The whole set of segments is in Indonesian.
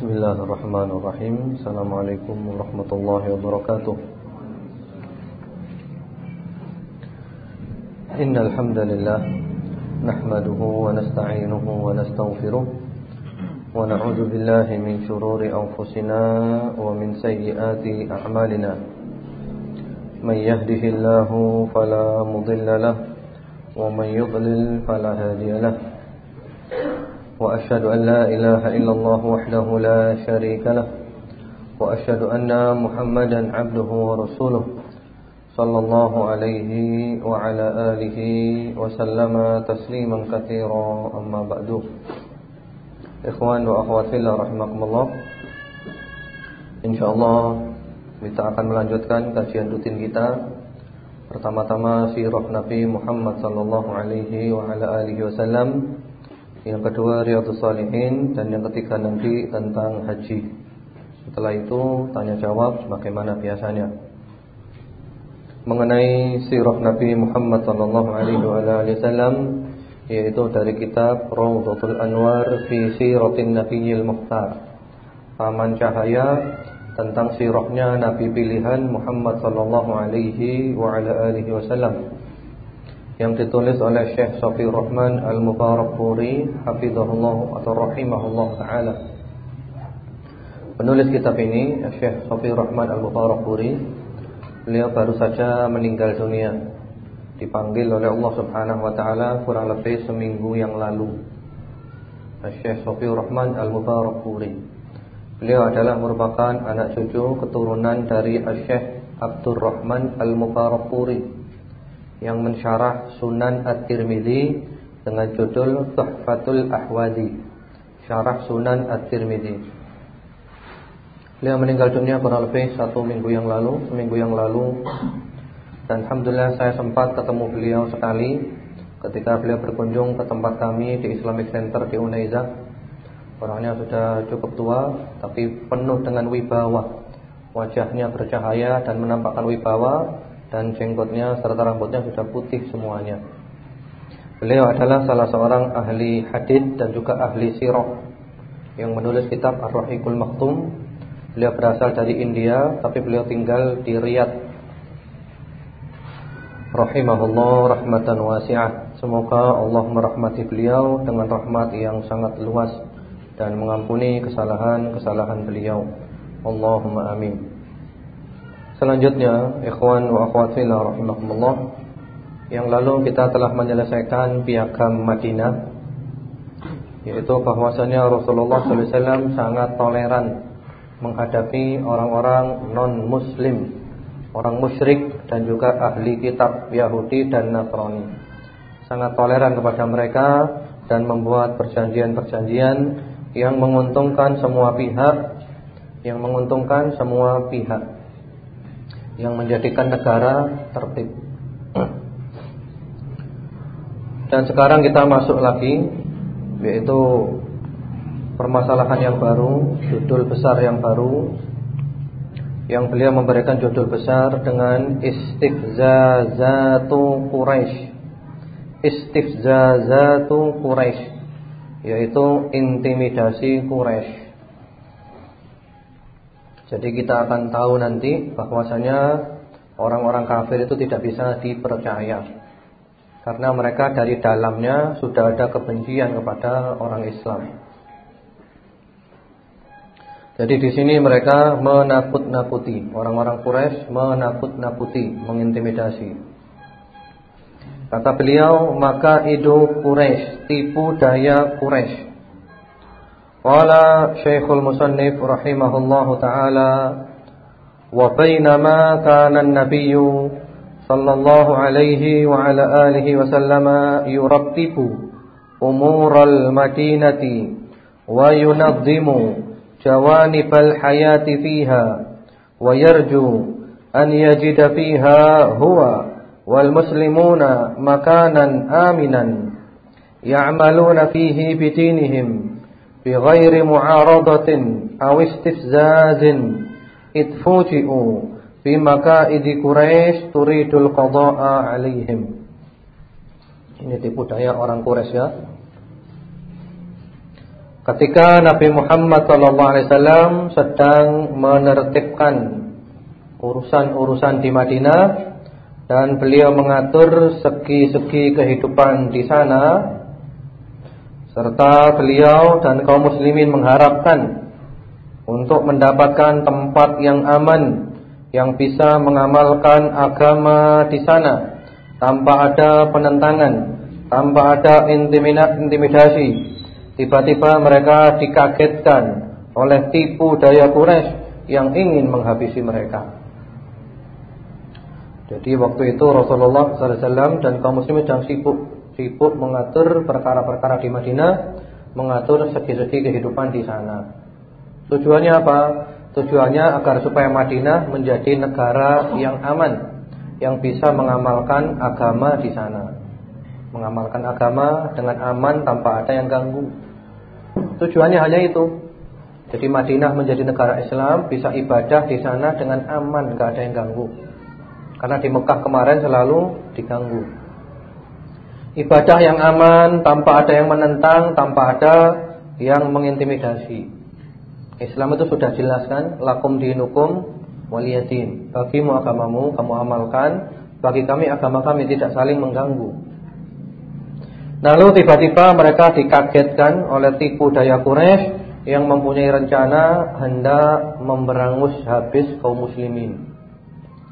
بسم الله الرحمن الرحيم السلام عليكم ورحمة الله وبركاته إن الحمد لله نحمده ونستعينه ونستغفره ونعوذ بالله من شرور أنفسنا ومن سيئات أعمالنا من يهده الله فلا مضل له ومن يضلل فلا هادي له وأشهد أن لا إله إلا الله وحده لا شريك له وأشهد أن محمدا عبده ورسوله صلى الله عليه وعلى آله وسلم تسليما كثيرا أما بعد الله رحمكم الله إن شاء الله kita akan melanjutkan kajian rutin kita Pertama-tama sirah Nabi Muhammad sallallahu alaihi wa ala alihi wasallam yang kedua Riyadhus Salihin. Dan yang ketiga nanti tentang haji. Setelah itu tanya jawab Bagaimana biasanya. Mengenai sirah Nabi Muhammad Sallallahu alaihi wasallam Yaitu dari kitab Rawdatul Anwar Fi Siratin Nabiyil Mukhtar. Paman Cahaya Tentang sirahnya Nabi pilihan Muhammad Sallallahu alaihi wasallam yang ditulis oleh Syekh Sofi Rahman Al-Mubarakpuri hafizahullah atau rahimahullah taala. Penulis kitab ini Syekh Sofi Rahman Al-Mubarakpuri beliau baru saja meninggal dunia. Dipanggil oleh Allah Subhanahu wa taala kurang lebih seminggu yang lalu. Syekh Sofi Rahman Al-Mubarakpuri. Beliau adalah merupakan anak cucu keturunan dari Syekh Abdul Rahman Al-Mubarakpuri yang mensyarah Sunan At-Tirmidzi dengan judul Tuhfatul Ahwadi. Syarah Sunan At-Tirmidzi. Beliau meninggal dunia kurang lebih satu minggu yang lalu, seminggu yang lalu. Dan alhamdulillah saya sempat ketemu beliau sekali ketika beliau berkunjung ke tempat kami di Islamic Center di Unaiza. Orangnya sudah cukup tua, tapi penuh dengan wibawa. Wajahnya bercahaya dan menampakkan wibawa dan jenggotnya serta rambutnya sudah putih semuanya. Beliau adalah salah seorang ahli hadis dan juga ahli sirah yang menulis kitab Ar-Rahiqul Maktum. Beliau berasal dari India tapi beliau tinggal di Riyadh. Rahimahullah rahmatan wasi'ah. Semoga Allah merahmati beliau dengan rahmat yang sangat luas dan mengampuni kesalahan-kesalahan beliau. Allahumma amin. Selanjutnya, ikhwan wa akhwat fillah rahimakumullah. Yang lalu kita telah menyelesaikan piagam Madinah yaitu bahwasanya Rasulullah SAW sangat toleran menghadapi orang-orang non-muslim, orang musyrik dan juga ahli kitab Yahudi dan Nasrani. Sangat toleran kepada mereka dan membuat perjanjian-perjanjian yang menguntungkan semua pihak, yang menguntungkan semua pihak yang menjadikan negara tertib. Dan sekarang kita masuk lagi yaitu permasalahan yang baru, judul besar yang baru yang beliau memberikan judul besar dengan istifzazatu Quraisy. Istifzazatu Quraisy yaitu intimidasi Quraisy. Jadi kita akan tahu nanti bahwasanya orang-orang kafir itu tidak bisa dipercaya. Karena mereka dari dalamnya sudah ada kebencian kepada orang Islam. Jadi di sini mereka menakut-nakuti, orang-orang Quraisy menakut-nakuti, mengintimidasi. Kata beliau, maka itu Quraisy, tipu daya Quraisy. قال شيخ المصنف رحمه الله تعالى وبينما كان النبي صلى الله عليه وعلى آله وسلم يرتب أمور المدينة وينظم جوانب الحياة فيها ويرجو أن يجد فيها هو والمسلمون مكانا آمنا يعملون فيه بدينهم بغير معارضة أو استفزاز إذ فوجئوا بمكائد قريش تريد القضاء عليهم Ini tipu daya orang Quraisy ya. ketika Nabi Muhammad SAW sedang menertibkan urusan-urusan di Madinah dan beliau mengatur segi-segi kehidupan di sana serta beliau dan kaum muslimin mengharapkan untuk mendapatkan tempat yang aman yang bisa mengamalkan agama di sana tanpa ada penentangan, tanpa ada intimidasi Tiba-tiba mereka dikagetkan oleh tipu daya Quraisy yang ingin menghabisi mereka. Jadi waktu itu Rasulullah SAW dan kaum muslimin sedang sibuk sibuk mengatur perkara-perkara di Madinah, mengatur segi-segi kehidupan di sana. Tujuannya apa? Tujuannya agar supaya Madinah menjadi negara yang aman, yang bisa mengamalkan agama di sana mengamalkan agama dengan aman tanpa ada yang ganggu. Tujuannya hanya itu. Jadi Madinah menjadi negara Islam bisa ibadah di sana dengan aman, gak ada yang ganggu. Karena di Mekah kemarin selalu diganggu. Ibadah yang aman tanpa ada yang menentang, tanpa ada yang mengintimidasi. Islam itu sudah jelaskan lakum dinukum waliyadin. Bagimu agamamu kamu amalkan, bagi kami agama kami tidak saling mengganggu. Lalu tiba-tiba mereka dikagetkan oleh tipu daya Quraisy yang mempunyai rencana hendak memberangus habis kaum muslimin.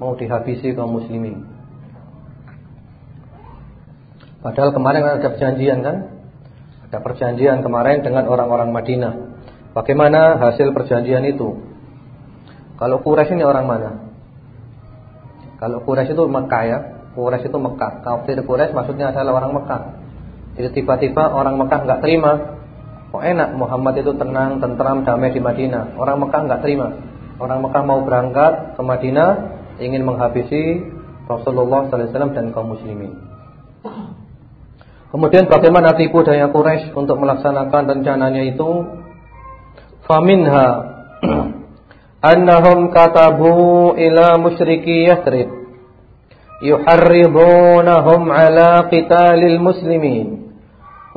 Mau dihabisi kaum muslimin. Padahal kemarin ada perjanjian kan? Ada perjanjian kemarin dengan orang-orang Madinah. Bagaimana hasil perjanjian itu? Kalau Quraisy ini orang mana? Kalau Quraisy itu Mekah ya. Quraisy itu Mekah. Kafir Quraisy maksudnya adalah orang Mekah. Jadi tiba-tiba orang Mekah nggak terima. Kok enak Muhammad itu tenang, tentram, damai di Madinah. Orang Mekah nggak terima. Orang Mekah mau berangkat ke Madinah ingin menghabisi Rasulullah SAW dan kaum muslimin. Kemudian bagaimana tipu daya Quraisy untuk melaksanakan rencananya itu? Faminha annahum katabu ila musyriki Yathrib yuharribunahum ala qitalil muslimin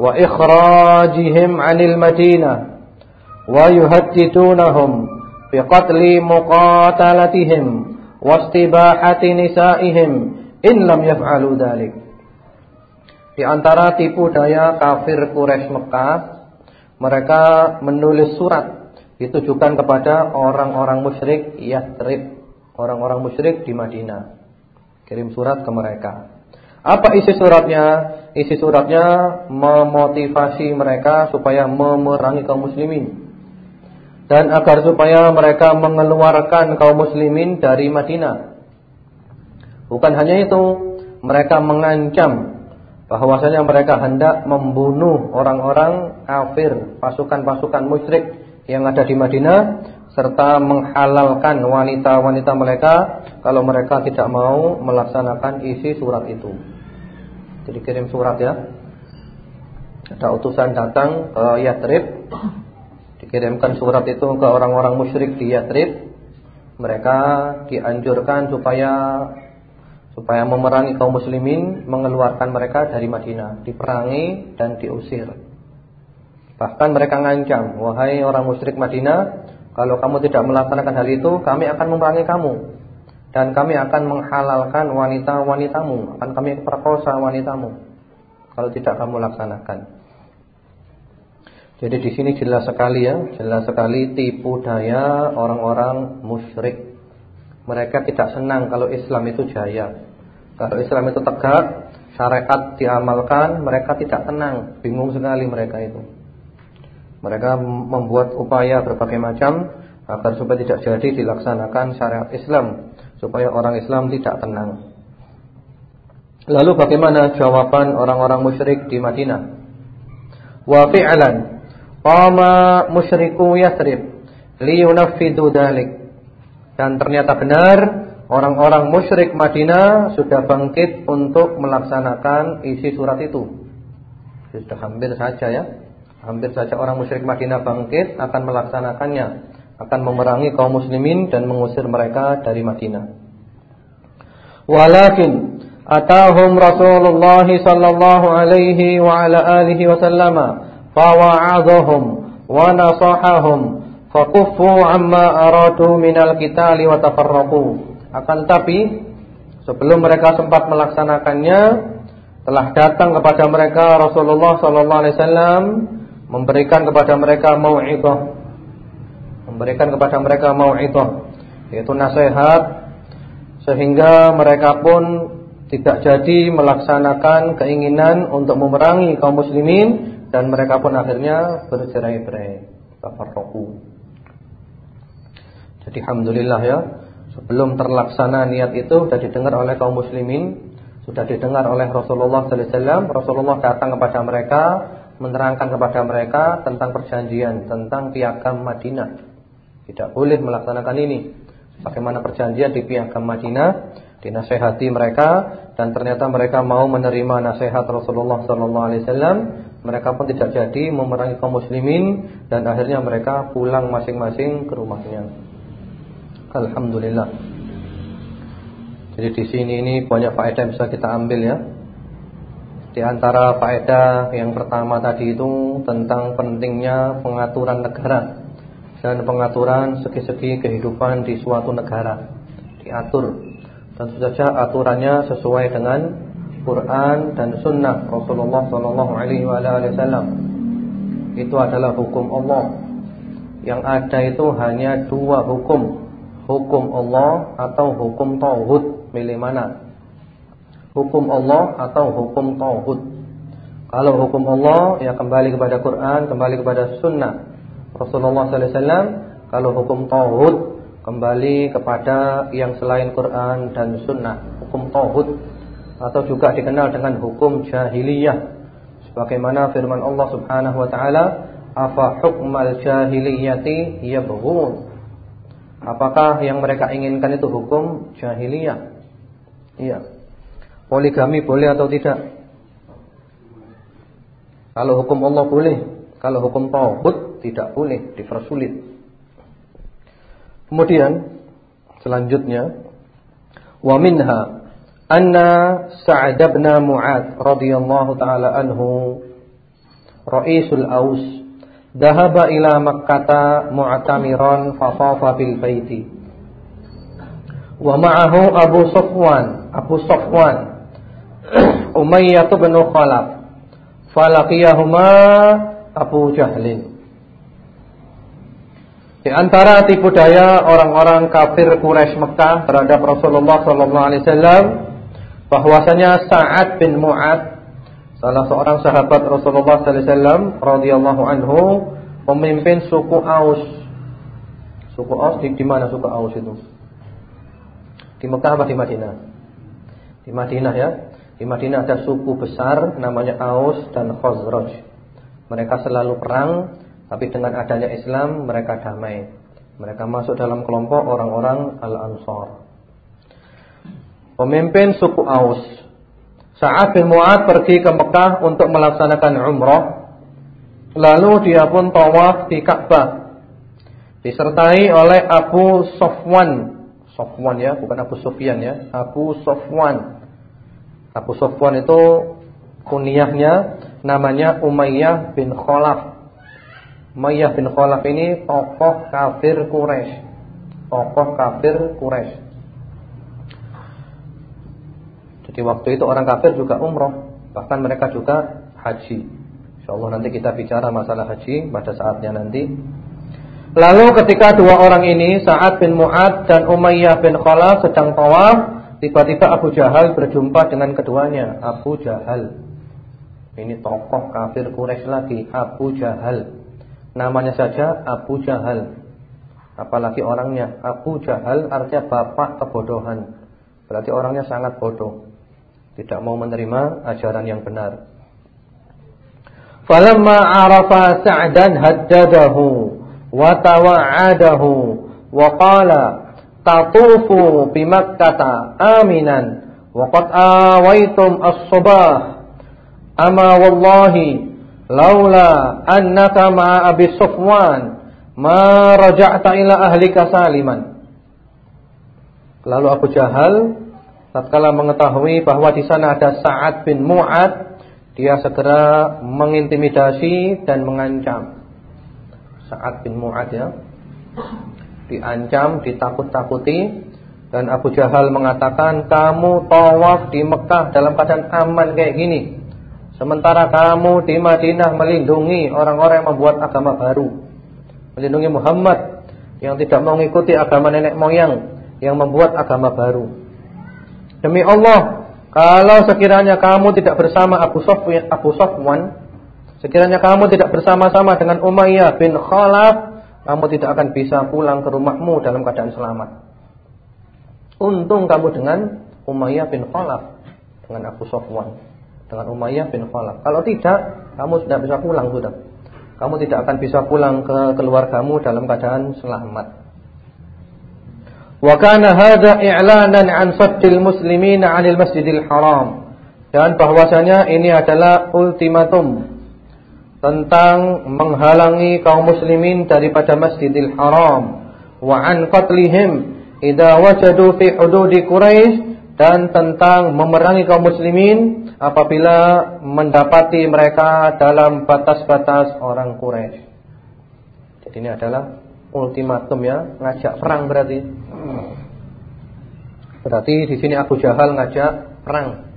wa ikhrajihim 'anil Madinah wa yuhaddithunahum bi qatli muqatalatihim wa istibahati nisaihim in lam yaf'alu dhalik di antara tipu daya kafir Quraisy Mekah, mereka menulis surat ditujukan kepada orang-orang musyrik Yathrib, orang-orang musyrik di Madinah. Kirim surat ke mereka. Apa isi suratnya? Isi suratnya memotivasi mereka supaya memerangi kaum muslimin. Dan agar supaya mereka mengeluarkan kaum muslimin dari Madinah. Bukan hanya itu, mereka mengancam bahwasanya mereka hendak membunuh orang-orang kafir, pasukan-pasukan musyrik yang ada di Madinah serta menghalalkan wanita-wanita mereka kalau mereka tidak mau melaksanakan isi surat itu. Jadi kirim surat ya. Ada utusan datang ke Yatrib. Dikirimkan surat itu ke orang-orang musyrik di Yatrib. Mereka dianjurkan supaya supaya memerangi kaum muslimin, mengeluarkan mereka dari Madinah, diperangi dan diusir. Bahkan mereka ngancam, "Wahai orang musyrik Madinah, kalau kamu tidak melaksanakan hal itu, kami akan memerangi kamu." dan kami akan menghalalkan wanita-wanitamu, akan kami perkosa wanitamu kalau tidak kamu laksanakan. Jadi di sini jelas sekali ya, jelas sekali tipu daya orang-orang musyrik. Mereka tidak senang kalau Islam itu jaya. Kalau Islam itu tegak, syariat diamalkan, mereka tidak tenang, bingung sekali mereka itu. Mereka membuat upaya berbagai macam agar supaya tidak jadi dilaksanakan syariat Islam supaya orang Islam tidak tenang. Lalu bagaimana jawaban orang-orang musyrik di Madinah? Wa fi'lan qama musyriku Yathrib liyunaffidu dalik. Dan ternyata benar orang-orang musyrik Madinah sudah bangkit untuk melaksanakan isi surat itu. Sudah hampir saja ya. Hampir saja orang musyrik Madinah bangkit akan melaksanakannya akan memerangi kaum muslimin dan mengusir mereka dari Madinah. Walakin atahum Rasulullah sallallahu alaihi wa ala alihi wasallam fawa'adhum wa nasahahum faquffu amma aradu minal qitali wa tafarraqu. Akan tapi sebelum mereka sempat melaksanakannya telah datang kepada mereka Rasulullah sallallahu alaihi wasallam memberikan kepada mereka mau'izah memberikan kepada mereka mau'izah yaitu nasihat sehingga mereka pun tidak jadi melaksanakan keinginan untuk memerangi kaum muslimin dan mereka pun akhirnya bercerai-berai, tafarraqu. Jadi alhamdulillah ya, sebelum terlaksana niat itu sudah didengar oleh kaum muslimin, sudah didengar oleh Rasulullah sallallahu alaihi wasallam. Rasulullah datang kepada mereka, menerangkan kepada mereka tentang perjanjian, tentang piagam Madinah. Tidak boleh melaksanakan ini. Bagaimana perjanjian di piagam Madinah dinasehati mereka dan ternyata mereka mau menerima nasihat Rasulullah sallallahu alaihi wasallam mereka pun tidak jadi memerangi kaum muslimin dan akhirnya mereka pulang masing-masing ke rumahnya alhamdulillah. Jadi di sini ini banyak faedah yang bisa kita ambil ya. Di antara faedah yang pertama tadi itu tentang pentingnya pengaturan negara dan pengaturan segi-segi kehidupan di suatu negara. Diatur. Tentu saja aturannya sesuai dengan Quran dan Sunnah Rasulullah Sallallahu Alaihi Wasallam. Itu adalah hukum Allah. Yang ada itu hanya dua hukum, hukum Allah atau hukum tauhid. Milih mana? Hukum Allah atau hukum tauhid. Kalau hukum Allah ya kembali kepada Quran, kembali kepada Sunnah Rasulullah Sallallahu Alaihi Wasallam. Kalau hukum tauhid kembali kepada yang selain Quran dan Sunnah, hukum tauhid atau juga dikenal dengan hukum jahiliyah. Sebagaimana firman Allah Subhanahu wa taala, "Afa hukmal jahiliyati yabghun?" Apakah yang mereka inginkan itu hukum jahiliyah? Iya. Poligami boleh atau tidak? Kalau hukum Allah boleh, kalau hukum tauhid tidak boleh, dipersulit. Kemudian selanjutnya wa minha anna Sa'ad bin Mu'adz radhiyallahu taala anhu ra'isul Aus dhahaba ila Makkah mu'tamiran fa tafa bil baiti. Wa ma'ahu Abu Safwan Abu Safwan Umayyah bin Khalaf falaqiyahuma Abu Jahlin. Di antara tipu daya orang-orang kafir Quraisy Mekah terhadap Rasulullah sallallahu alaihi wasallam bahwasanya Sa'ad bin Mu'ad salah seorang sahabat Rasulullah sallallahu alaihi radhiyallahu anhu pemimpin suku Aus. Suku Aus di, di mana suku Aus itu? Di Mekah atau di Madinah? Di Madinah ya. Di Madinah ada suku besar namanya Aus dan Khazraj. Mereka selalu perang tapi dengan adanya Islam mereka damai. Mereka masuk dalam kelompok orang-orang Al-Ansar. Pemimpin suku Aus. Sa'ad bin Mu'ad pergi ke Mekah untuk melaksanakan umrah. Lalu dia pun tawaf di Ka'bah. Disertai oleh Abu Sofwan. Sofwan ya, bukan Abu Sufyan ya. Abu Sofwan. Abu Sofwan itu kunyahnya namanya Umayyah bin Khalaf. Mayyah bin Khalaf ini tokoh kafir Quraisy. Tokoh kafir Quraisy. Jadi waktu itu orang kafir juga umroh, bahkan mereka juga haji. Insyaallah nanti kita bicara masalah haji pada saatnya nanti. Lalu ketika dua orang ini, Sa'ad bin Mu'ad dan Umayyah bin Khalaf sedang tawaf, tiba-tiba Abu Jahal berjumpa dengan keduanya. Abu Jahal. Ini tokoh kafir Quraisy lagi, Abu Jahal. Namanya saja Abu Jahal. Apalagi orangnya Abu Jahal artinya bapak kebodohan. Berarti orangnya sangat bodoh. Tidak mau menerima ajaran yang benar. Falamma arafa Sa'dan haddadahu wa tawa'adahu wa qala tatufu bi Makkah aminan wa qad awaitum as-subah ama wallahi laula annaka ma Abi Sufwan ma raja'ta ila ahlika saliman. Lalu Abu Jahal tatkala mengetahui bahwa di sana ada Sa'ad bin Mu'ad, dia segera mengintimidasi dan mengancam. Sa'ad bin Mu'ad ya. Diancam, ditakut-takuti dan Abu Jahal mengatakan kamu tawaf di Mekah dalam keadaan aman kayak gini. Sementara kamu di Madinah melindungi orang-orang yang membuat agama baru. Melindungi Muhammad yang tidak mau mengikuti agama nenek moyang yang membuat agama baru. Demi Allah, kalau sekiranya kamu tidak bersama Abu Sofwan, Abu Sofwan sekiranya kamu tidak bersama-sama dengan Umayyah bin Khalaf, kamu tidak akan bisa pulang ke rumahmu dalam keadaan selamat. Untung kamu dengan Umayyah bin Khalaf, dengan Abu Sofwan, dengan Umayyah bin Khalaf. Kalau tidak, kamu sudah bisa pulang sudah. Kamu tidak akan bisa pulang ke keluargamu dalam keadaan selamat. Wa kana hadha i'lanan an saddil muslimin 'anil masjidil haram. Dan bahwasanya ini adalah ultimatum tentang menghalangi kaum muslimin daripada Masjidil Haram wa an qatlihim idza wajadu fi hududi Quraisy dan tentang memerangi kaum muslimin apabila mendapati mereka dalam batas-batas orang Quraisy. Jadi ini adalah ultimatum ya, ngajak perang berarti. Berarti di sini Abu Jahal ngajak perang.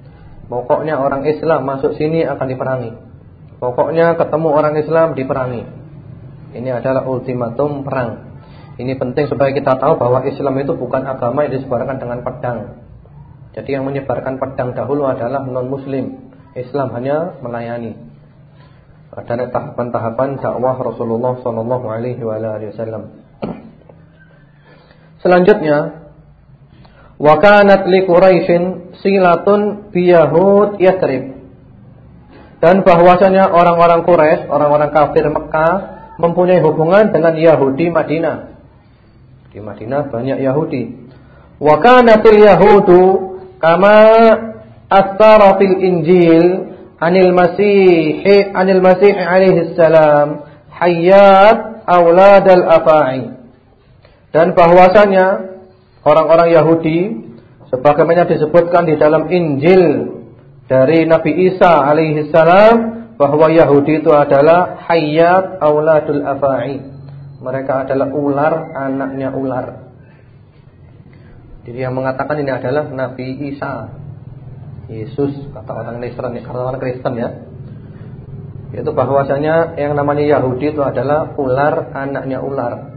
Pokoknya orang Islam masuk sini akan diperangi. Pokoknya ketemu orang Islam diperangi. Ini adalah ultimatum perang. Ini penting supaya kita tahu bahwa Islam itu bukan agama yang disebarkan dengan pedang. Jadi yang menyebarkan pedang dahulu adalah non-muslim. Islam hanya melayani. Ada tahapan-tahapan dakwah Rasulullah sallallahu alaihi wasallam. Selanjutnya, wa kanat li Quraisyin silatun bi Yahud Yathrib. Dan bahwasanya orang-orang Quraisy, orang-orang kafir Mekah mempunyai hubungan dengan Yahudi Madinah. Di Madinah banyak Yahudi. Wa kanatil yahudu kama astara fil Injil anil Masih anil Masih alaihi salam hayyat aulad al-afa'i. Dan bahwasanya orang-orang Yahudi sebagaimana disebutkan di dalam Injil dari Nabi Isa alaihi salam bahwa Yahudi itu adalah hayyat auladul afa'i. Mereka adalah ular, anaknya ular. Jadi yang mengatakan ini adalah Nabi Isa. Yesus kata orang Kristen, kata orang Kristen ya. Itu bahwasanya yang namanya Yahudi itu adalah ular, anaknya ular.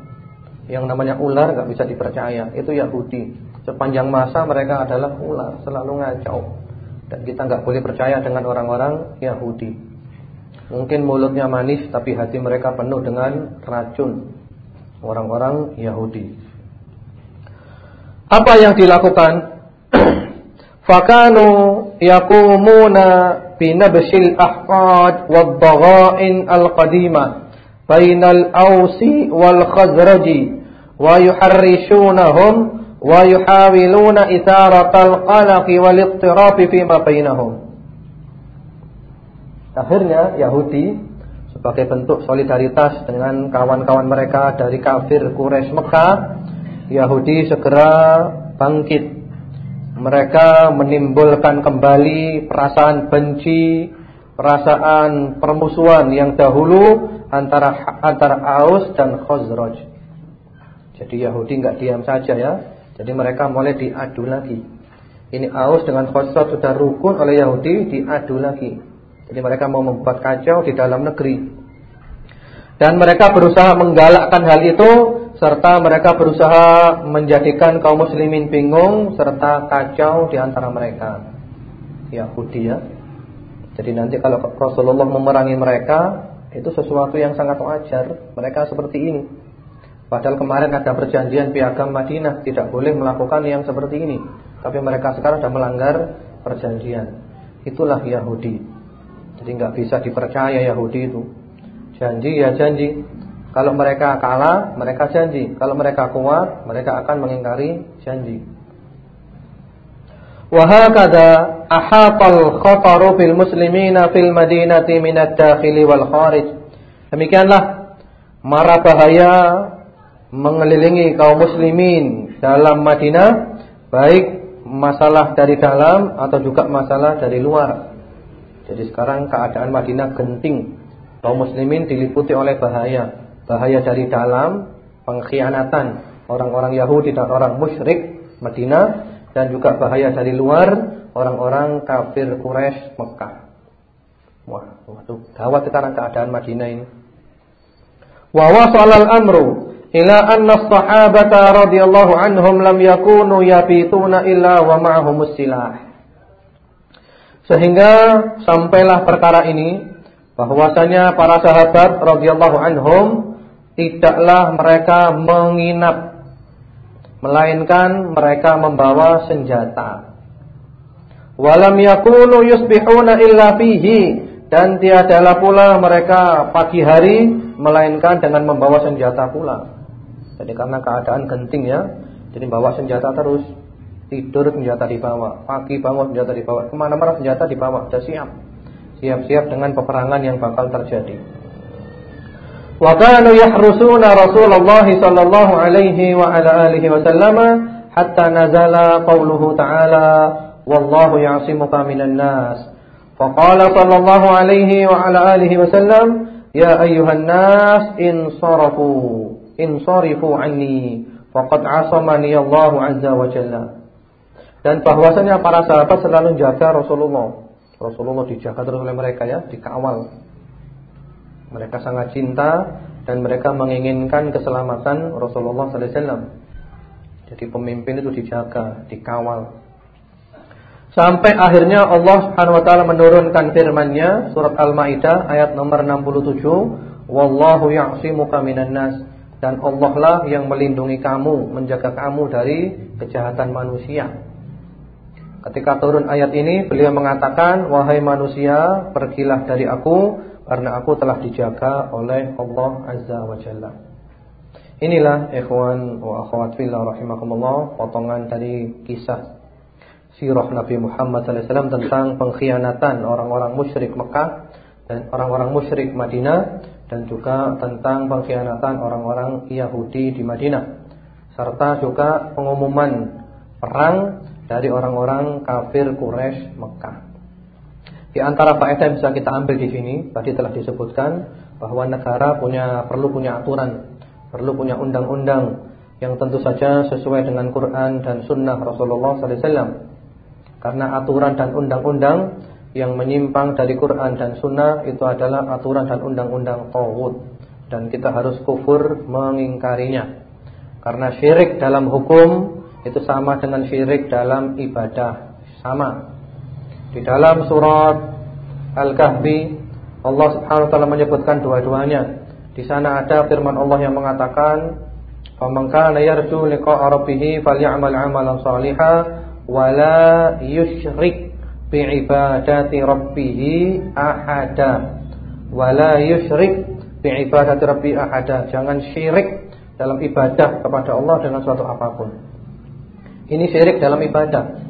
Yang namanya ular nggak bisa dipercaya, itu Yahudi. Sepanjang masa mereka adalah ular, selalu ngacau. Dan kita nggak boleh percaya dengan orang-orang Yahudi. Mungkin mulutnya manis tapi hati mereka penuh dengan racun. Orang-orang Yahudi. Apa yang dilakukan? Fakanu yakumuna binabshil ahqad wad-dhagha'in al-qadimah bainal ausi wal khazraji wa yuharrishunahum wa yuhawiluna qalaqi wal ittirafi fima bainahum. Akhirnya Yahudi sebagai bentuk solidaritas dengan kawan-kawan mereka dari kafir Quraisy Mekah, Yahudi segera bangkit. Mereka menimbulkan kembali perasaan benci, perasaan permusuhan yang dahulu antara antara Aus dan Khazraj. Jadi Yahudi enggak diam saja ya. Jadi mereka mulai diadu lagi. Ini Aus dengan Khosrot sudah rukun oleh Yahudi diadu lagi. Jadi mereka mau membuat kacau di dalam negeri. Dan mereka berusaha menggalakkan hal itu serta mereka berusaha menjadikan kaum muslimin bingung serta kacau di antara mereka. Yahudi ya. Jadi nanti kalau Rasulullah memerangi mereka itu sesuatu yang sangat wajar. Mereka seperti ini. Padahal kemarin ada perjanjian piagam Madinah tidak boleh melakukan yang seperti ini. Tapi mereka sekarang sudah melanggar perjanjian. Itulah Yahudi. Jadi nggak bisa dipercaya Yahudi itu. Janji ya janji. Kalau mereka kalah, mereka janji. Kalau mereka kuat, mereka akan mengingkari janji. Wahakada ahatal khataru fil muslimina fil madinati minad dakhili wal kharij. Demikianlah mara bahaya mengelilingi kaum muslimin dalam Madinah baik masalah dari dalam atau juga masalah dari luar. Jadi sekarang keadaan Madinah genting. Kaum muslimin diliputi oleh bahaya bahaya dari dalam, pengkhianatan orang-orang Yahudi dan orang musyrik Madinah dan juga bahaya dari luar orang-orang kafir Quraisy Mekah. Wah, waduh, gawat sekarang keadaan Madinah ini. Wa wasala al-amru ila anna as-sahabata radhiyallahu anhum lam yakunu yabituna illa wa ma'ahumus silah. Sehingga sampailah perkara ini bahwasanya para sahabat radhiyallahu anhum tidaklah mereka menginap melainkan mereka membawa senjata. Walam yakunu yusbihuna illa fihi dan tiadalah pula mereka pagi hari melainkan dengan membawa senjata pula. Jadi karena keadaan genting ya, jadi bawa senjata terus. Tidur senjata dibawa, pagi bangun senjata dibawa, ke mana-mana senjata dibawa, sudah siap. Siap-siap dengan peperangan yang bakal terjadi. Kanu yahrusuna Rasulullah sallallahu alaihi wa ala alihi wasallam hatta nazala qauluhu ta'ala wallahu ya'simuka minan nas. Faqala sallallahu alaihi wa ala alihi wasallam ya ayyuhan nas insarafu insarifu anni faqad asamani Allah azza wa jalla. Dan bahwasanya para sahabat selalu jaga Rasulullah. Rasulullah dijaga terus oleh mereka ya, dikawal. Mereka sangat cinta dan mereka menginginkan keselamatan Rasulullah sallallahu alaihi wasallam. Jadi pemimpin itu dijaga, dikawal. Sampai akhirnya Allah Subhanahu wa taala menurunkan firman-Nya surat Al-Maidah ayat nomor 67, "Wallahu ya'simuka minan nas." Dan Allah lah yang melindungi kamu, menjaga kamu dari kejahatan manusia. Ketika turun ayat ini beliau mengatakan wahai manusia pergilah dari aku karena aku telah dijaga oleh Allah Azza wa Jalla. Inilah ikhwan wa akhwat fillah rahimakumullah potongan dari kisah sirah Nabi Muhammad SAW tentang pengkhianatan orang-orang musyrik Mekah dan orang-orang musyrik Madinah dan juga tentang pengkhianatan orang-orang Yahudi di Madinah serta juga pengumuman perang dari orang-orang kafir Quraisy Mekah. Di antara faedah yang bisa kita ambil di sini, tadi telah disebutkan bahwa negara punya perlu punya aturan, perlu punya undang-undang yang tentu saja sesuai dengan Quran dan Sunnah Rasulullah SAW. Karena aturan dan undang-undang yang menyimpang dari Quran dan Sunnah itu adalah aturan dan undang-undang tauhid dan kita harus kufur mengingkarinya. Karena syirik dalam hukum itu sama dengan syirik dalam ibadah sama. Di dalam surat Al-Kahfi Allah Subhanahu wa taala menyebutkan dua-duanya. Di sana ada firman Allah yang mengatakan, "Faman kana yarju liqa'a rabbih falyamal 'amalan shalihan wa la yusyrik bi'ibadati rabbih ahada." Wa la yusyrik bi'ibadati rabbih ahada. Jangan syirik dalam ibadah kepada Allah dengan suatu apa pun. Ini syirik dalam ibadah.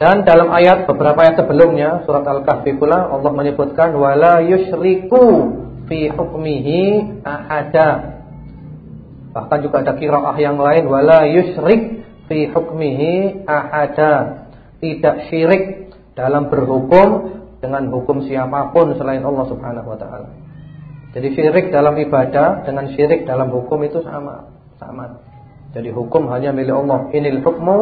Dan dalam ayat beberapa ayat sebelumnya surat Al-Kahfi pula Allah menyebutkan wala yusyriku fi hukmihi ahada. Bahkan juga ada kiraah yang lain wala yusyrik fi hukmihi ahada. Tidak syirik dalam berhukum dengan hukum siapa pun selain Allah Subhanahu wa taala. Jadi syirik dalam ibadah dengan syirik dalam hukum itu sama, sama. Jadi hukum hanya milik Allah. Inil hukmu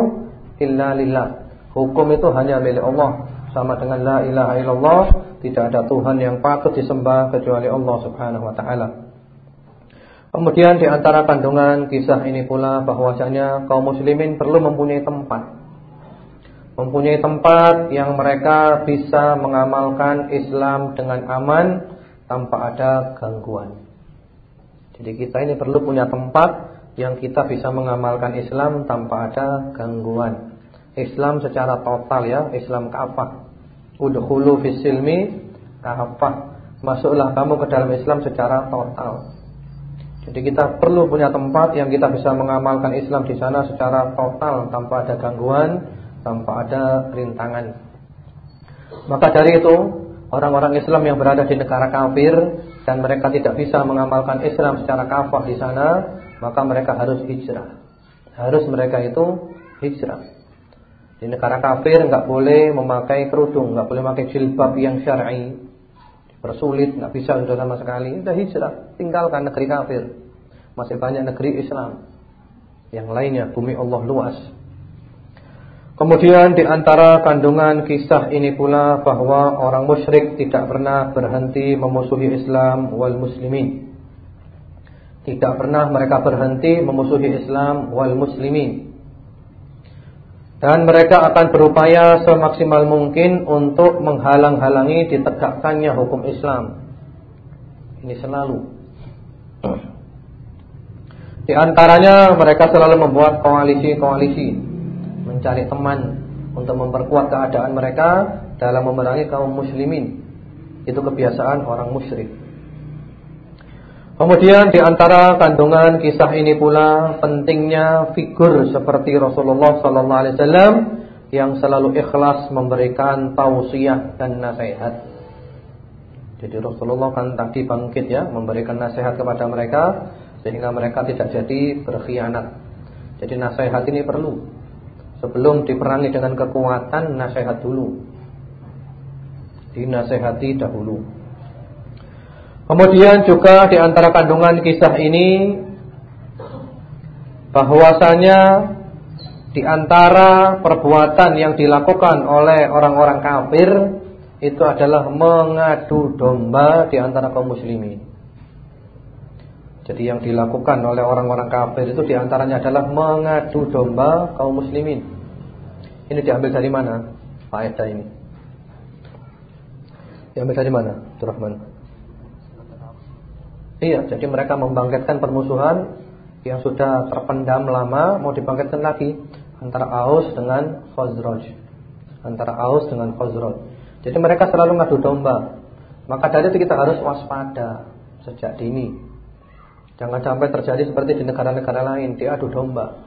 illa lillah. Hukum itu hanya milik Allah. Sama dengan la ilaha illallah, tidak ada Tuhan yang patut disembah kecuali Allah Subhanahu wa taala. Kemudian di antara kandungan kisah ini pula bahwasanya kaum muslimin perlu mempunyai tempat. Mempunyai tempat yang mereka bisa mengamalkan Islam dengan aman tanpa ada gangguan. Jadi kita ini perlu punya tempat yang kita bisa mengamalkan Islam tanpa ada gangguan. Islam secara total ya, Islam kafah. Udkhulu fis silmi kafah. Masuklah kamu ke dalam Islam secara total. Jadi kita perlu punya tempat yang kita bisa mengamalkan Islam di sana secara total tanpa ada gangguan, tanpa ada rintangan. Maka dari itu, orang-orang Islam yang berada di negara kafir dan mereka tidak bisa mengamalkan Islam secara kafah di sana, maka mereka harus hijrah. Harus mereka itu hijrah. Di negara kafir nggak boleh memakai kerudung, nggak boleh memakai jilbab yang syar'i. bersulit, nggak bisa sudah sama sekali, sudah hijrah, tinggalkan negeri kafir. Masih banyak negeri Islam. Yang lainnya bumi Allah luas. Kemudian di antara kandungan kisah ini pula bahwa orang musyrik tidak pernah berhenti memusuhi Islam wal muslimin. Tidak pernah mereka berhenti memusuhi Islam wal muslimin. Dan mereka akan berupaya semaksimal mungkin untuk menghalang-halangi ditegakkannya hukum Islam. Ini selalu. Di antaranya mereka selalu membuat koalisi-koalisi, mencari teman untuk memperkuat keadaan mereka dalam memerangi kaum muslimin. Itu kebiasaan orang musyrik. Kemudian di antara kandungan kisah ini pula pentingnya figur seperti Rasulullah sallallahu alaihi wasallam yang selalu ikhlas memberikan tausiah dan nasihat. Jadi Rasulullah kan tadi bangkit ya memberikan nasihat kepada mereka sehingga mereka tidak jadi berkhianat. Jadi nasihat ini perlu. Sebelum diperangi dengan kekuatan, nasihat dulu. Dinasehati dahulu. Kemudian juga di antara kandungan kisah ini bahwasanya di antara perbuatan yang dilakukan oleh orang-orang kafir itu adalah mengadu domba di antara kaum muslimin. Jadi yang dilakukan oleh orang-orang kafir itu di antaranya adalah mengadu domba kaum muslimin. Ini diambil dari mana? Faedah ini. Diambil dari mana? Turahman. Iya, jadi mereka membangkitkan permusuhan yang sudah terpendam lama mau dibangkitkan lagi antara Aus dengan Khazraj. Antara Aus dengan Khazraj. Jadi mereka selalu ngadu domba. Maka dari itu kita harus waspada sejak dini. Jangan sampai terjadi seperti di negara-negara lain, dia adu domba.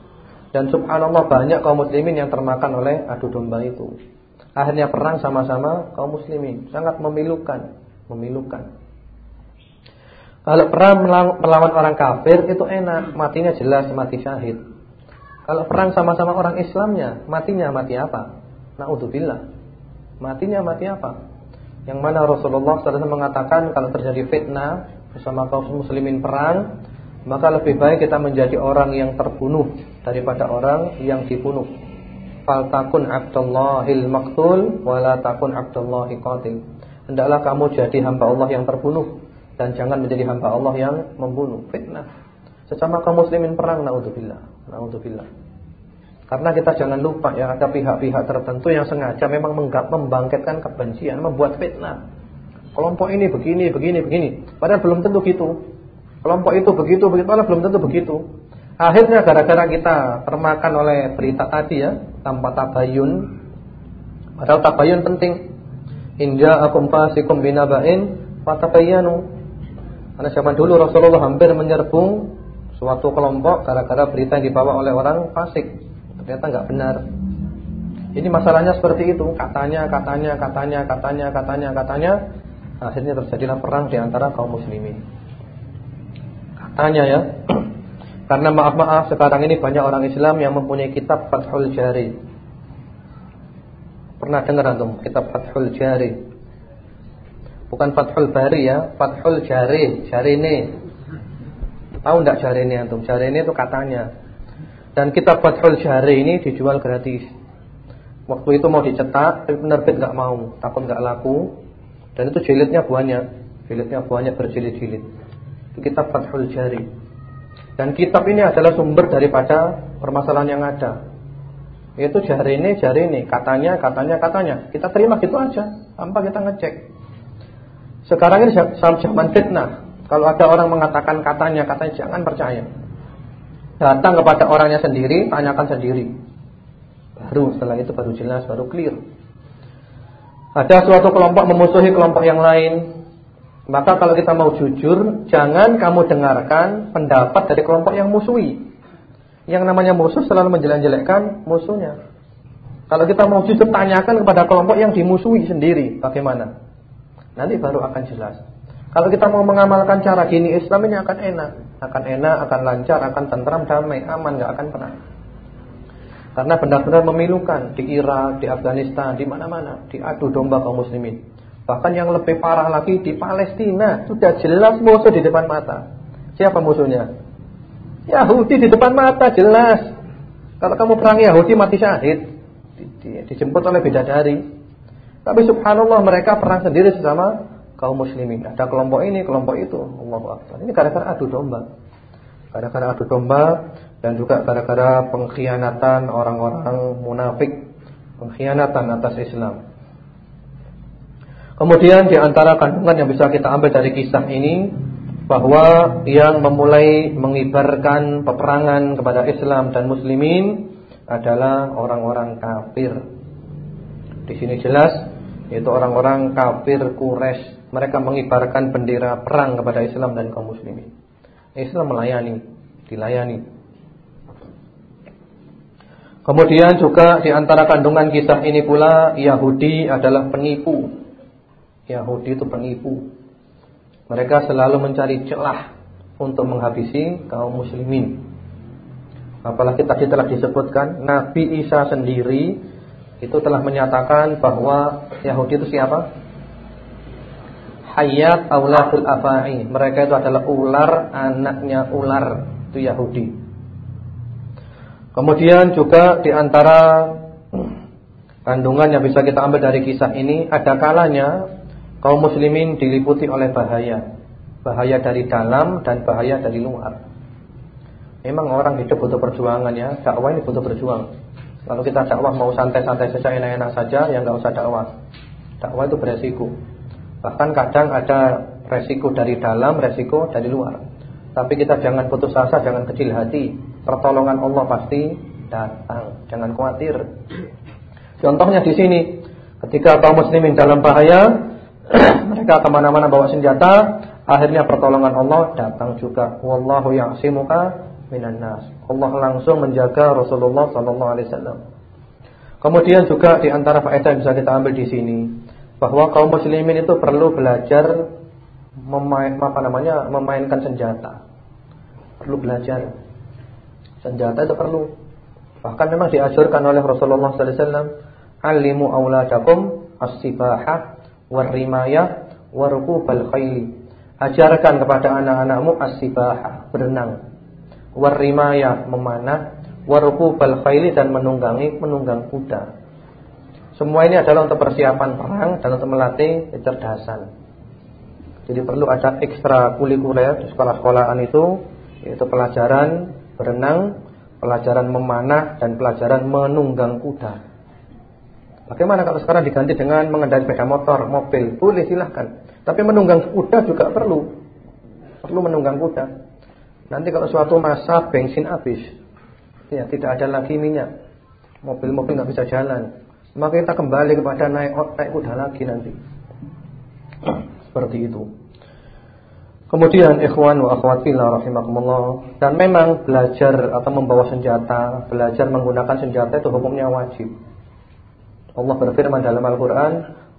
Dan subhanallah banyak kaum muslimin yang termakan oleh adu domba itu. Akhirnya perang sama-sama kaum muslimin, sangat memilukan, memilukan. Kalau perang melawan orang kafir itu enak, matinya jelas mati syahid. Kalau perang sama-sama orang Islamnya, matinya mati apa? Nauzubillah. Matinya mati apa? Yang mana Rasulullah SAW mengatakan kalau terjadi fitnah bersama kaum muslimin perang, maka lebih baik kita menjadi orang yang terbunuh daripada orang yang dibunuh. Fal takun abdullahil maktul wala takun abdullahi qatil. Hendaklah kamu jadi hamba Allah yang terbunuh dan jangan menjadi hamba Allah yang membunuh. Fitnah. Sesama kaum muslimin perang naudzubillah. Naudzubillah. Karena kita jangan lupa ya ada pihak-pihak tertentu yang sengaja memang membangkitkan kebencian, membuat fitnah. Kelompok ini begini, begini, begini. Padahal belum tentu gitu. Kelompok itu begitu, begitu, padahal belum tentu begitu. Akhirnya gara-gara kita termakan oleh berita tadi ya, tanpa tabayun. Padahal tabayun penting. Inja akum fasikum binaba'in fatabayyanu. Karena zaman dulu Rasulullah hampir menyerbu suatu kelompok gara-gara berita yang dibawa oleh orang fasik. Ternyata enggak benar. Ini masalahnya seperti itu, katanya, katanya, katanya, katanya, katanya, katanya. Akhirnya terjadilah perang di antara kaum muslimin. Katanya ya. Karena maaf-maaf sekarang ini banyak orang Islam yang mempunyai kitab Fathul Jari. Pernah dengar antum kitab Fathul Jari? Bukan Fathul Bari ya, Fathul Jari, Jari ini. Tahu enggak Jari ini antum? Jari ini itu katanya. Dan kitab Fathul Jari ini dijual gratis. Waktu itu mau dicetak, tapi penerbit enggak mau, takut enggak laku. Dan itu jilidnya banyak Jilidnya banyak berjilid-jilid Itu kitab Fathul Jari Dan kitab ini adalah sumber daripada permasalahan yang ada Yaitu jari ini, jari ini Katanya, katanya, katanya Kita terima gitu aja Tanpa kita ngecek Sekarang ini zaman fitnah. Kalau ada orang mengatakan katanya, katanya Jangan percaya. Datang kepada orangnya sendiri, tanyakan sendiri. Baru setelah itu baru jelas, baru clear. Ada suatu kelompok memusuhi kelompok yang lain. Maka kalau kita mau jujur Jangan kamu dengarkan pendapat dari kelompok yang musuhi. Yang namanya musuh selalu menjelek-jelekkan musuhnya. Kalau kita mau jujur tanyakan kepada kelompok yang dimusuhi sendiri Bagaimana? Nanti baru akan jelas Kalau kita mau mengamalkan cara gini Islam ini akan enak Akan enak, akan lancar, akan tentram, damai, aman Gak akan pernah karena benar-benar memilukan di Irak, di Afghanistan, di mana-mana diadu domba kaum muslimin. Bahkan yang lebih parah lagi di Palestina sudah jelas musuh di depan mata. Siapa musuhnya? Yahudi di depan mata jelas. Kalau kamu perang Yahudi mati syahid, dijemput oleh bidadari. Tapi subhanallah mereka perang sendiri sesama kaum muslimin. Ada kelompok ini, kelompok itu. Allah Akbar. Ini gara-gara adu domba. Gara-gara adu domba dan juga gara-gara pengkhianatan orang-orang munafik, pengkhianatan atas Islam. Kemudian di antara kandungan yang bisa kita ambil dari kisah ini bahwa yang memulai mengibarkan peperangan kepada Islam dan muslimin adalah orang-orang kafir. Di sini jelas yaitu orang-orang kafir Quraisy. Mereka mengibarkan bendera perang kepada Islam dan kaum muslimin. Islam melayani, dilayani. Kemudian juga di antara kandungan kisah ini pula Yahudi adalah penipu Yahudi itu penipu. Mereka selalu mencari celah untuk menghabisi kaum muslimin. Apalagi tadi telah disebutkan Nabi Isa sendiri itu telah menyatakan bahwa Yahudi itu siapa? Hayat auladul afa'i. Mereka itu adalah ular, anaknya ular. Itu Yahudi. Kemudian juga di antara kandungan yang bisa kita ambil dari kisah ini ada kalanya kaum muslimin diliputi oleh bahaya. Bahaya dari dalam dan bahaya dari luar. Memang orang hidup butuh perjuangan ya. Dakwah ini butuh berjuang. Kalau kita dakwah mau santai-santai saja enak-enak saja ya nggak usah dakwah. Dakwah itu beresiko. Bahkan kadang ada resiko dari dalam, resiko dari luar. Tapi kita jangan putus asa, jangan kecil hati. Pertolongan Allah pasti datang. Jangan khawatir. Contohnya di sini, ketika kaum muslimin dalam bahaya, mereka ke mana-mana bawa senjata, akhirnya pertolongan Allah datang juga. Wallahu ya'simuka minan nas. Allah langsung menjaga Rasulullah sallallahu alaihi wasallam. Kemudian juga di antara faedah yang bisa kita ambil di sini bahwa kaum muslimin itu perlu belajar memain apa namanya? memainkan senjata. Perlu belajar. Senjata itu perlu. Bahkan memang diajarkan oleh Rasulullah sallallahu alaihi wasallam, "Alimu auladakum as-sibahah warrimayah warukubal khayli. Ajarkan kepada anak-anakmu as-sibahah, berenang. Warrimayah, memanah, warukubal khayli dan menunggangi menunggang kuda. Semua ini adalah untuk persiapan perang dan untuk melatih kecerdasan. Jadi perlu ada ekstra kulikuler di sekolah-sekolahan itu yaitu pelajaran berenang, pelajaran memanah dan pelajaran menunggang kuda. Bagaimana kalau sekarang diganti dengan mengendarai sepeda motor, mobil? Boleh silahkan. Tapi menunggang kuda juga perlu. Perlu menunggang kuda. Nanti kalau suatu masa bensin habis, ya tidak ada lagi minyak, mobil-mobil nggak bisa jalan, maka kita kembali kepada naik naik kuda lagi nanti. Seperti itu. Kemudian ikhwan wa akhwat fillah rahimakumullah dan memang belajar atau membawa senjata, belajar menggunakan senjata itu hukumnya wajib. Allah berfirman dalam Al-Qur'an,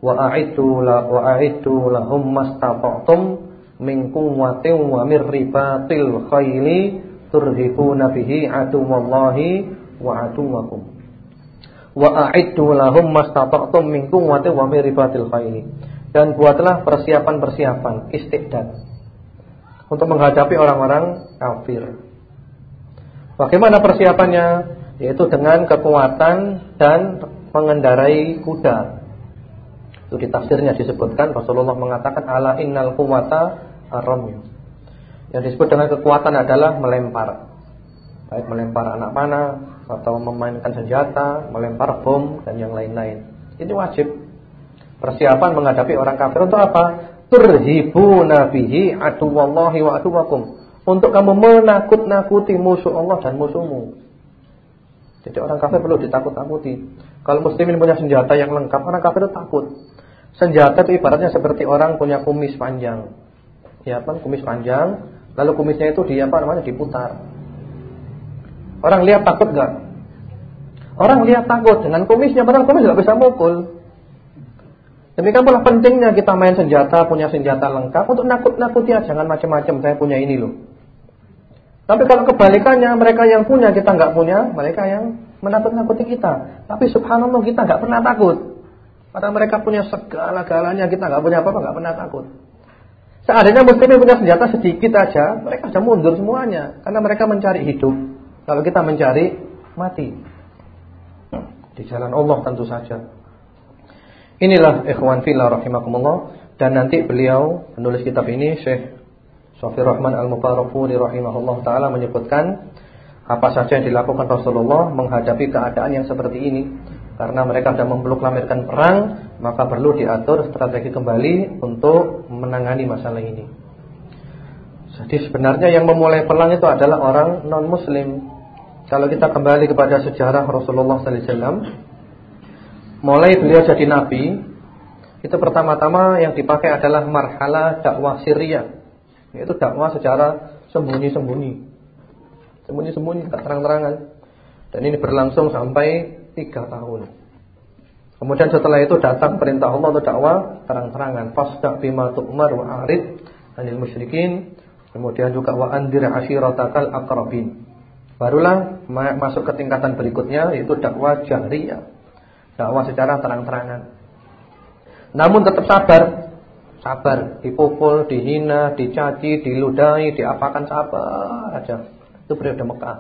"Wa a'iddu la wa a'iddu lahum mastata'tum min quwwatin wa mir ribatil khayli turhibuna bihi aduwallahi wa aduwakum." Wa a'iddu lahum mastata'tum min quwwatin wa mir ribatil khayli. Dan buatlah persiapan-persiapan istidad untuk menghadapi orang-orang kafir. Bagaimana persiapannya? Yaitu dengan kekuatan dan mengendarai kuda. Itu di tafsirnya disebutkan Rasulullah mengatakan ala innal quwata ar-ramyu. Yang disebut dengan kekuatan adalah melempar. Baik melempar anak panah atau memainkan senjata, melempar bom dan yang lain-lain. Ini wajib. Persiapan menghadapi orang kafir untuk apa? Turhibuna bihi aduwallahi wa aduwakum. Untuk kamu menakut-nakuti musuh Allah dan musuhmu. Jadi orang kafir perlu ditakut-takuti. Kalau muslimin punya senjata yang lengkap, orang kafir itu takut. Senjata itu ibaratnya seperti orang punya kumis panjang. Ya, kan kumis panjang, lalu kumisnya itu di apa namanya diputar. Orang lihat takut gak? Orang lihat takut dengan kumisnya, padahal kumis gak bisa mukul. Demikian pula pentingnya kita main senjata, punya senjata lengkap untuk nakut-nakuti jangan macam-macam. Saya punya ini loh. Tapi kalau kebalikannya mereka yang punya kita nggak punya, mereka yang menakut-nakuti kita. Tapi subhanallah kita nggak pernah takut. Karena mereka punya segala-galanya, kita nggak punya apa-apa, nggak pernah takut. Seandainya muslimin punya senjata sedikit aja, mereka sudah mundur semuanya. Karena mereka mencari hidup. Kalau kita mencari mati. Di jalan Allah tentu saja. Inilah ikhwan fillah rahimakumullah dan nanti beliau penulis kitab ini Syekh Sofir Rahman Al-Mubarakuri rahimahullah taala menyebutkan apa saja yang dilakukan Rasulullah menghadapi keadaan yang seperti ini. Karena mereka sudah memproklamirkan perang, maka perlu diatur strategi kembali untuk menangani masalah ini. Jadi sebenarnya yang memulai perang itu adalah orang non muslim. Kalau kita kembali kepada sejarah Rasulullah sallallahu alaihi wasallam, mulai beliau jadi nabi, itu pertama-tama yang dipakai adalah marhala dakwah Syria. Itu dakwah secara sembunyi-sembunyi. Sembunyi-sembunyi, tak terang-terangan. Dan ini berlangsung sampai tiga tahun. Kemudian setelah itu datang perintah Allah untuk dakwah terang-terangan. Fasda' bima tu'mar wa arid anil musyrikin. Kemudian juga wa andir ashiratakal akrabin. Barulah masuk ke tingkatan berikutnya yaitu dakwah jahriyah. Dakwah secara terang-terangan. Namun tetap sabar. Sabar, dipukul, dihina, dicaci, diludahi, diapakan sabar aja. Itu periode Mekah.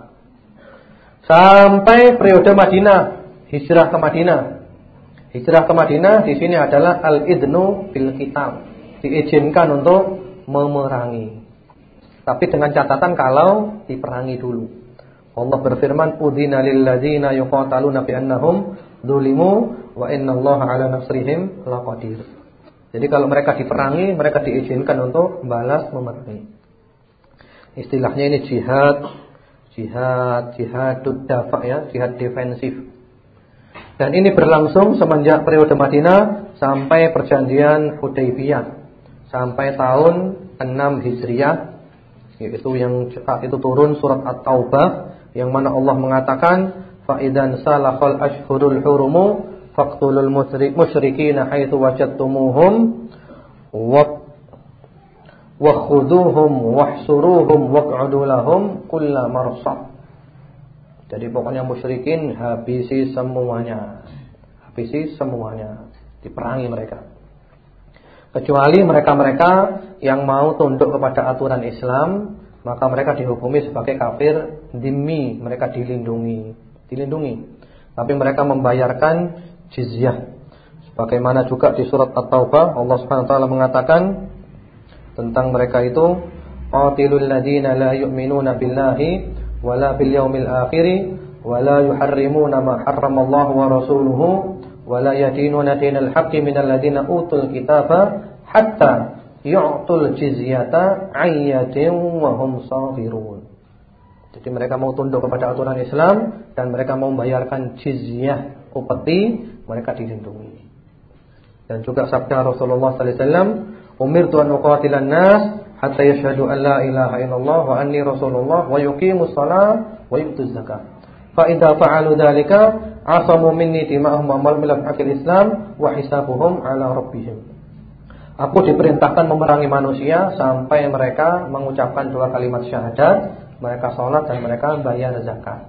Sampai periode Madinah, hijrah ke Madinah. Hijrah ke Madinah di sini adalah al-idnu bil kitab. Diizinkan untuk memerangi. Tapi dengan catatan kalau diperangi dulu. Allah berfirman, "Udzina lil ladzina yuqataluna bi annahum dzulimu wa innallaha ala nasrihim laqadir. Jadi kalau mereka diperangi, mereka diizinkan untuk balas memerangi. Istilahnya ini jihad, jihad, jihadud dafa ya, jihad defensif. Dan ini berlangsung semenjak periode Madinah sampai perjanjian Hudaybiyah. Sampai tahun 6 Hijriah yaitu yang saat itu turun surat At-Taubah yang mana Allah mengatakan fa idan salakhal ashhurul hurumu faqtulul musyrikin haitsu wajadtumuhum wa wa khuduhum wahsuruhum waq'udu lahum. Jadi pokoknya musyrikin habisi semuanya. Habisi semuanya. Diperangi mereka. Kecuali mereka-mereka yang mau tunduk kepada aturan Islam, maka mereka dihukumi sebagai kafir dimi, mereka dilindungi, dilindungi. Tapi mereka membayarkan jizyah. Sebagaimana juga di surat At-Taubah Allah Subhanahu wa taala mengatakan tentang mereka itu qatilul ladina la yu'minuna billahi wala bil yaumil akhir wala yuharrimuna ma harramallahu wa rasuluhu wala yadinuna dinal haqqi minal ladina utul kitaba hatta yu'tul jizyata ayyatin wa hum. Jadi mereka mau tunduk kepada aturan Islam dan mereka mau membayarkan jizyah upeti mereka dilindungi. Dan juga sabda Rasulullah sallallahu alaihi wasallam, "Umirtu an uqatilan nas hatta yashhadu an la ilaha illallah wa anni rasulullah wa yuqimus shalah wa yu'tuz zakah." Fa idza fa'alu dzalika asamu minni dima'ahum wa amwalahum akil Islam wa hisabuhum ala rabbihim. Aku diperintahkan memerangi manusia sampai mereka mengucapkan dua kalimat syahadat, mereka sholat dan mereka bayar zakat.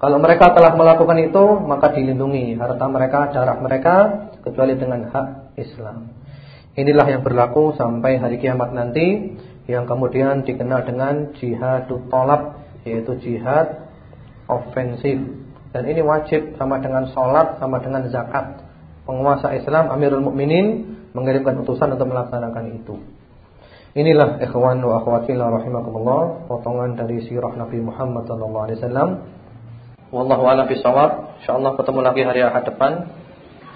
Kalau mereka telah melakukan itu, maka dilindungi harta mereka, darah mereka, kecuali dengan hak Islam. Inilah yang berlaku sampai hari kiamat nanti, yang kemudian dikenal dengan jihadut tolab, yaitu jihad ofensif. Dan ini wajib sama dengan sholat, sama dengan zakat. Penguasa Islam, Amirul Mukminin mengirimkan utusan untuk melaksanakan itu. Inilah ikhwan wa akhwat fillah rahimakumullah, potongan dari sirah Nabi Muhammad sallallahu alaihi wasallam Wallahu a'lam bishawab. Insyaallah ketemu lagi hari Ahad depan.